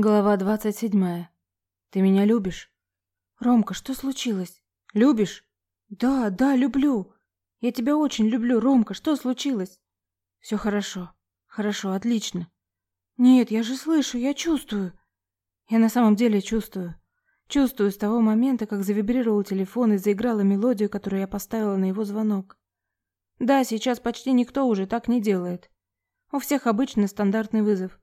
Глава двадцать седьмая. Ты меня любишь? Ромка, что случилось? Любишь? Да, да, люблю. Я тебя очень люблю, Ромка. Что случилось? Все хорошо. Хорошо, отлично. Нет, я же слышу, я чувствую. Я на самом деле чувствую. Чувствую с того момента, как завибрировал телефон и заиграла мелодию, которую я поставила на его звонок. Да, сейчас почти никто уже так не делает. У всех обычный стандартный вызов.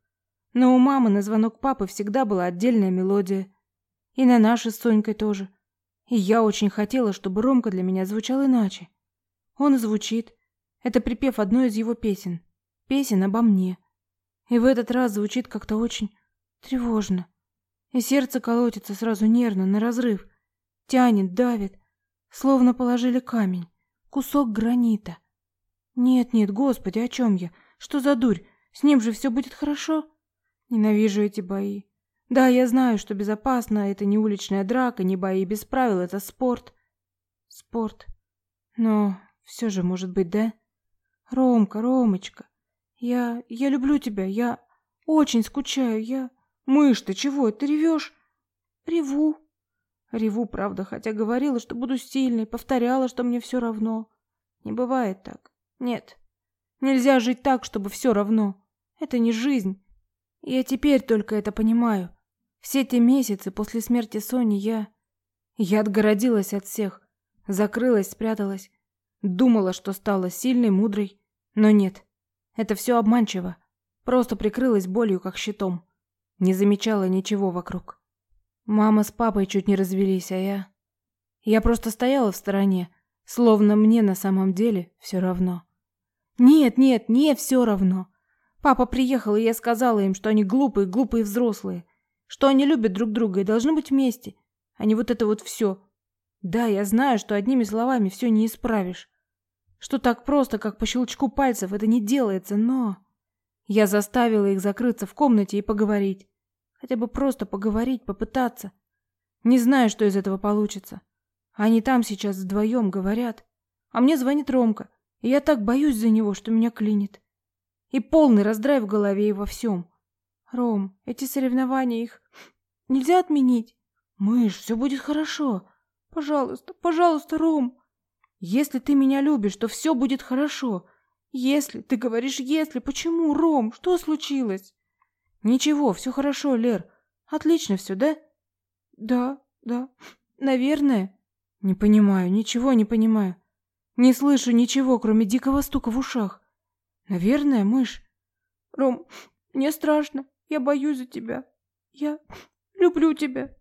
Но у мамы на звонок папы всегда была отдельная мелодия. И на наши с Сонькой тоже. И я очень хотела, чтобы Ромка для меня звучал иначе. Он звучит. Это припев одной из его песен. Песен обо мне. И в этот раз звучит как-то очень тревожно. И сердце колотится сразу нервно, на разрыв. Тянет, давит. Словно положили камень. Кусок гранита. Нет, нет, господи, о чем я? Что за дурь? С ним же все будет хорошо? Ненавижу эти бои. Да, я знаю, что безопасно, это не уличная драка, не бои без правил, это спорт. Спорт. Но все же может быть, да? Ромка, Ромочка, я... я люблю тебя, я очень скучаю, я... Мышь, ты чего, ты ревешь? Реву. Реву, правда, хотя говорила, что буду сильной, повторяла, что мне все равно. Не бывает так. Нет. Нельзя жить так, чтобы все равно. Это не жизнь. Я теперь только это понимаю. Все эти месяцы после смерти Сони я... Я отгородилась от всех. Закрылась, спряталась. Думала, что стала сильной, мудрой. Но нет. Это все обманчиво. Просто прикрылась болью, как щитом. Не замечала ничего вокруг. Мама с папой чуть не развелись, а я... Я просто стояла в стороне, словно мне на самом деле все равно. Нет, нет, не все равно. Папа приехал, и я сказала им, что они глупые, глупые взрослые, что они любят друг друга и должны быть вместе, а не вот это вот все. Да, я знаю, что одними словами все не исправишь, что так просто, как по щелчку пальцев, это не делается, но... Я заставила их закрыться в комнате и поговорить. Хотя бы просто поговорить, попытаться. Не знаю, что из этого получится. Они там сейчас вдвоем говорят. А мне звонит Ромка, и я так боюсь за него, что меня клинит. И полный раздрай в голове и во всем. Ром, эти соревнования их нельзя отменить. Мышь, все будет хорошо. Пожалуйста, пожалуйста, Ром. Если ты меня любишь, то все будет хорошо. Если, ты говоришь если, почему, Ром? Что случилось? Ничего, все хорошо, Лер. Отлично все, да? Да, да. Наверное. Не понимаю, ничего не понимаю. Не слышу ничего, кроме дикого стука в ушах. Наверное, мышь. Ром, мне страшно. Я боюсь за тебя. Я люблю тебя.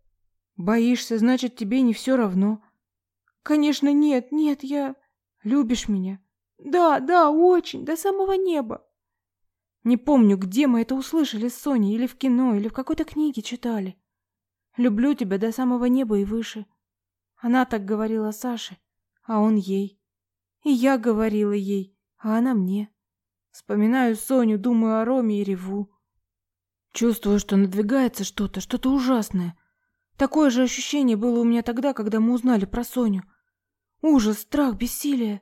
Боишься, значит, тебе не все равно. Конечно, нет, нет, я... Любишь меня? Да, да, очень, до самого неба. Не помню, где мы это услышали с Соней, или в кино, или в какой-то книге читали. Люблю тебя до самого неба и выше. Она так говорила Саше, а он ей. И я говорила ей, а она мне. Вспоминаю Соню, думаю о Роме и реву. Чувствую, что надвигается что-то, что-то ужасное. Такое же ощущение было у меня тогда, когда мы узнали про Соню. Ужас, страх, бессилие.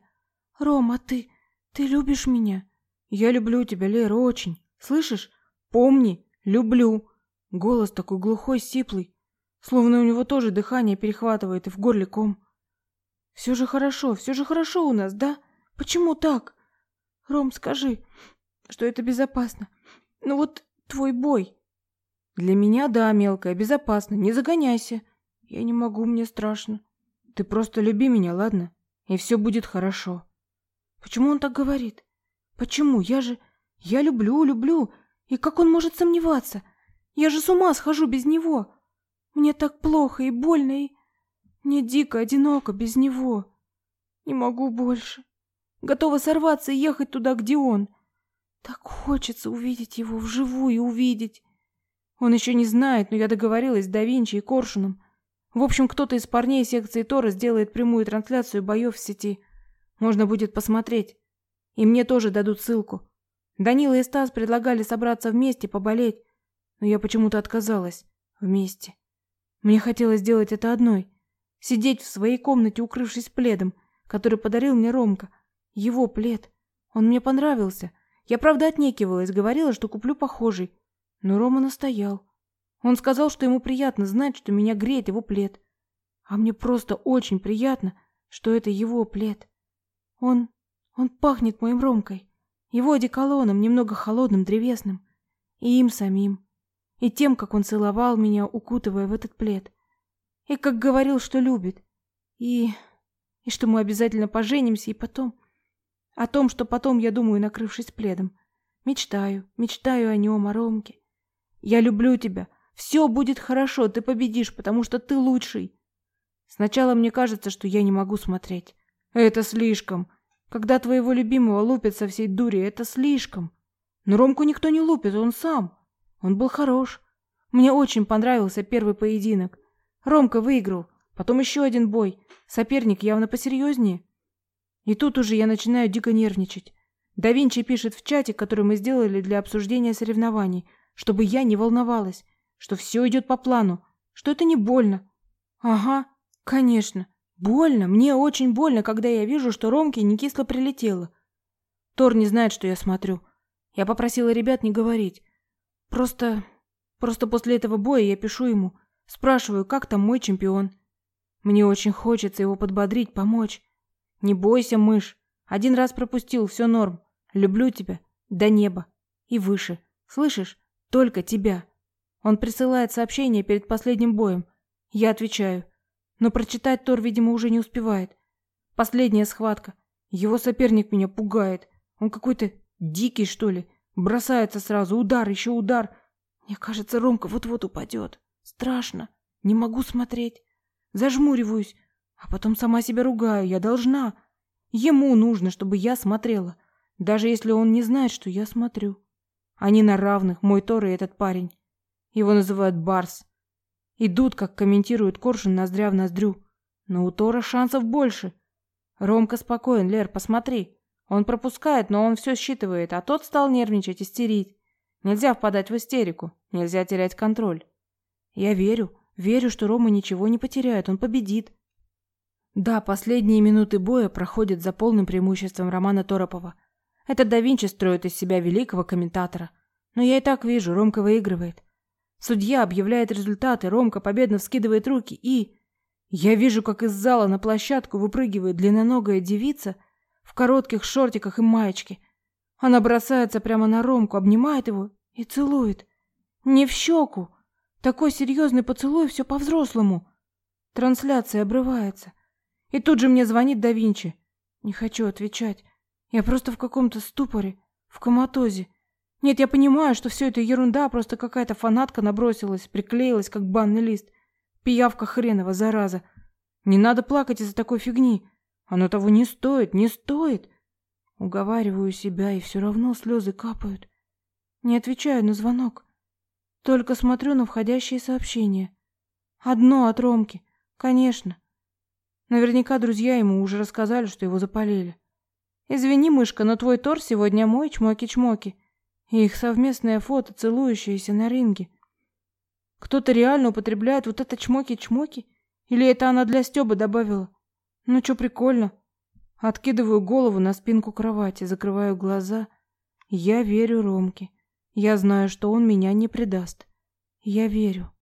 Ром, а ты, ты любишь меня? Я люблю тебя, Лера, очень. Слышишь? Помни, люблю. Голос такой глухой, сиплый, словно у него тоже дыхание перехватывает и в горле ком. Все же хорошо, все же хорошо у нас, да? Почему так? Ром, скажи, что это безопасно. Ну вот твой бой. Для меня, да, мелкая, безопасно. Не загоняйся. Я не могу, мне страшно. Ты просто люби меня, ладно? И все будет хорошо. Почему он так говорит? Почему? Я же... Я люблю, люблю. И как он может сомневаться? Я же с ума схожу без него. Мне так плохо и больно, и... Мне дико одиноко без него. Не могу больше. Готова сорваться и ехать туда, где он. Так хочется увидеть его вживую, увидеть. Он еще не знает, но я договорилась с да Винчи и Коршуном. В общем, кто-то из парней секции Тора сделает прямую трансляцию боев в сети. Можно будет посмотреть. И мне тоже дадут ссылку. Данила и Стас предлагали собраться вместе поболеть, но я почему-то отказалась. Вместе. Мне хотелось сделать это одной. Сидеть в своей комнате, укрывшись пледом, который подарил мне Ромка, его плед. Он мне понравился. Я правда отнекивалась, говорила, что куплю похожий. Но Рома настоял. Он сказал, что ему приятно знать, что меня греет его плед. А мне просто очень приятно, что это его плед. Он... он пахнет моим Ромкой. Его одеколоном, немного холодным, древесным. И им самим. И тем, как он целовал меня, укутывая в этот плед. И как говорил, что любит. И... и что мы обязательно поженимся, и потом... О том, что потом я думаю, накрывшись пледом. Мечтаю, мечтаю о нем, о Ромке. Я люблю тебя. Все будет хорошо, ты победишь, потому что ты лучший. Сначала мне кажется, что я не могу смотреть. Это слишком. Когда твоего любимого лупят со всей дури, это слишком. Но Ромку никто не лупит, он сам. Он был хорош. Мне очень понравился первый поединок. Ромка выиграл. Потом еще один бой. Соперник явно посерьезнее. И тут уже я начинаю дико нервничать. Да Винчи пишет в чате, который мы сделали для обсуждения соревнований, чтобы я не волновалась, что все идет по плану, что это не больно. Ага, конечно, больно. Мне очень больно, когда я вижу, что Ромке не кисло прилетело. Тор не знает, что я смотрю. Я попросила ребят не говорить. Просто... Просто после этого боя я пишу ему, спрашиваю, как там мой чемпион. Мне очень хочется его подбодрить, помочь. Не бойся, мышь. Один раз пропустил, все норм. Люблю тебя. До неба. И выше. Слышишь? Только тебя. Он присылает сообщение перед последним боем. Я отвечаю. Но прочитать Тор, видимо, уже не успевает. Последняя схватка. Его соперник меня пугает. Он какой-то дикий, что ли. Бросается сразу. Удар, еще удар. Мне кажется, Ромка вот-вот упадет. Страшно. Не могу смотреть. Зажмуриваюсь. А потом сама себя ругаю. Я должна. Ему нужно, чтобы я смотрела. Даже если он не знает, что я смотрю. Они на равных, мой Тор и этот парень. Его называют Барс. Идут, как комментирует Коршун, ноздря в ноздрю. Но у Тора шансов больше. Ромка спокоен, Лер, посмотри. Он пропускает, но он все считывает, а тот стал нервничать, истерить. Нельзя впадать в истерику, нельзя терять контроль. Я верю, верю, что Рома ничего не потеряет, он победит. Да, последние минуты боя проходят за полным преимуществом Романа Торопова. Это да Винчи строит из себя великого комментатора. Но я и так вижу, Ромка выигрывает. Судья объявляет результаты, Ромка победно вскидывает руки и... Я вижу, как из зала на площадку выпрыгивает длинноногая девица в коротких шортиках и маечке. Она бросается прямо на Ромку, обнимает его и целует. Не в щеку. Такой серьезный поцелуй, все по-взрослому. Трансляция обрывается. И тут же мне звонит да Винчи. Не хочу отвечать. Я просто в каком-то ступоре, в коматозе. Нет, я понимаю, что все это ерунда, просто какая-то фанатка набросилась, приклеилась, как банный лист. Пиявка хренова, зараза. Не надо плакать из-за такой фигни. Оно того не стоит, не стоит. Уговариваю себя, и все равно слезы капают. Не отвечаю на звонок. Только смотрю на входящие сообщения. Одно от Ромки. Конечно. Наверняка друзья ему уже рассказали, что его запалили. Извини, мышка, но твой тор сегодня мой, чмоки-чмоки. И их совместное фото, целующееся на ринге. Кто-то реально употребляет вот это чмоки-чмоки? Или это она для Стёба добавила? Ну чё, прикольно. Откидываю голову на спинку кровати, закрываю глаза. Я верю Ромке. Я знаю, что он меня не предаст. Я верю.